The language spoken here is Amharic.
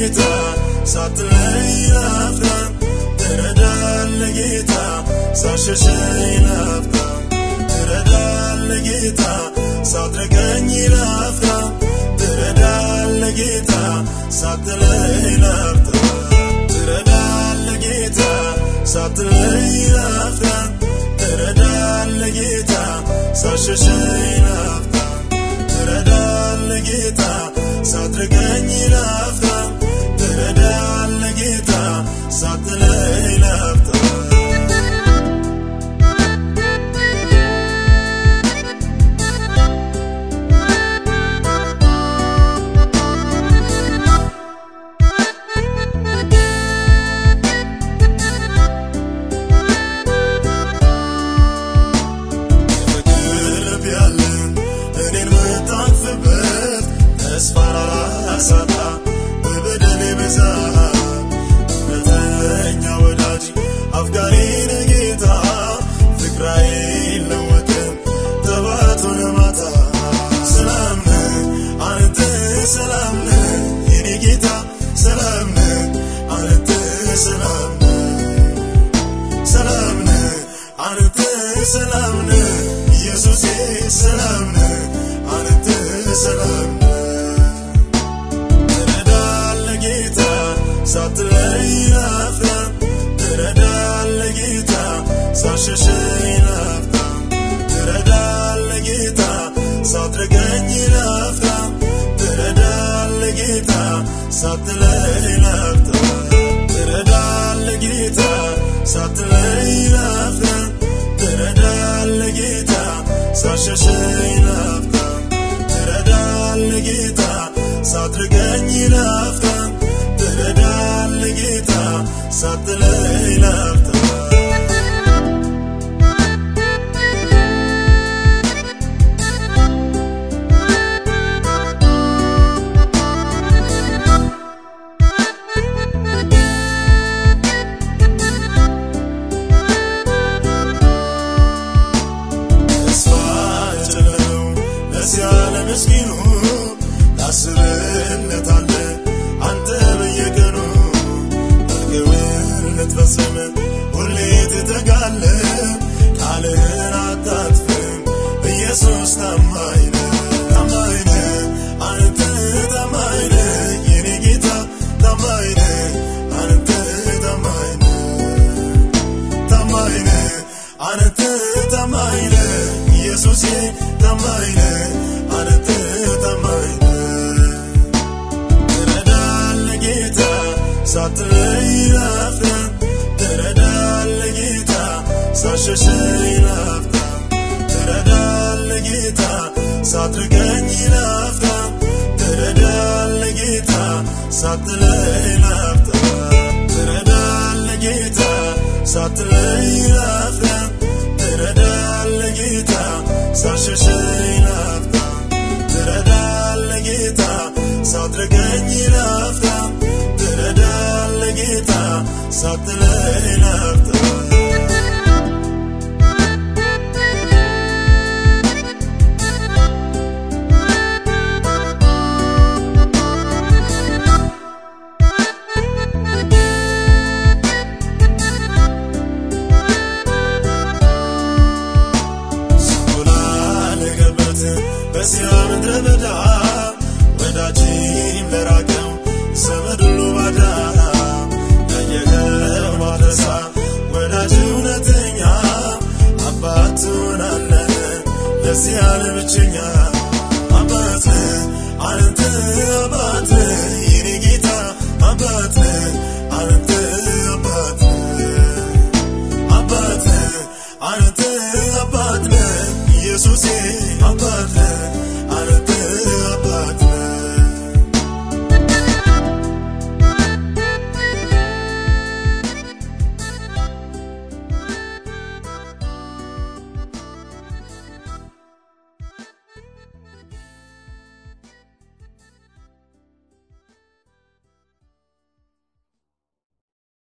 ጌታ ሳትለይ ላፍታም ትረዳለ ጌታ ሳሸሸኝ ላፍታም ትረዳለ ጌታ ሳትረቀኝ ላፍታም ትረዳለ ጌታ ሳትለይ ላፍታም ትረዳለ ጌታ ሳትለይ ላፍታም ትረዳለ ጌታ ሳሸሸኝ ላፍታም ትረዳለ ጌታ ተስፋ ላላሳጣ በበደሌ ብዛት እውነተኛ ወዳጅ አፍቃሪ ነህ ጌታ ፍቅር አይለወጥም ጠዋት ሆነ ማታ ሰላም ነህ አንተ ሰላም ነህ የኔ ጌታ ሰላም ነህ አንተ ሰላም ነህ ሰላም ነህ አንተ ሰላም ሰላም ነህ አንተ ሰላም ሳሸሸኝ ላፍታ ትረዳለ ጌታ ሳትረገኝ ላፍታ ትረዳለ ጌታ ሳትለይ ላፍታ ትረዳለ ጌታ ሳትለይ ላፍታ ትረዳለ ጌታ ሳሸሸኝ ላፍታ ትረዳለ ጌታ ሳትርገኝ ላፍታ ትረዳለ ጌታ ሳትለይ ላፍታ ለዚያ ለምስኪኑ ታስብለታለ። አንተ በየቀኑ መርገውን ልትፈጽም ሁሌ ትተጋለ። ቃልህን አታጥፍም። ኢየሱስ ታማኝ ነህ ታማኝ አንተ ታማኝ የኔ ጌታ ታማኝ ነህ። አንተ ታማኝ ነህ አንተ ታማኝ ኢየሱሴ ታማኝ ነህ አንተ ታማኝ ነህ ትረዳለ ጌታ ሳትለይ ላፍታ ትረዳለ ጌታ ሳሸሸኝ ላፍታ ትረዳለ ጌታ ሳትርቀኝ ላፍታ ትረዳለ ጌታ ሳትለይ ላፍታ ሳትለይ ላፍታ ለዚህ ዓለም ብቸኛ አባት ነህ አንተ አባት ነህ የኔ ጌታ አባት ነህ አንተ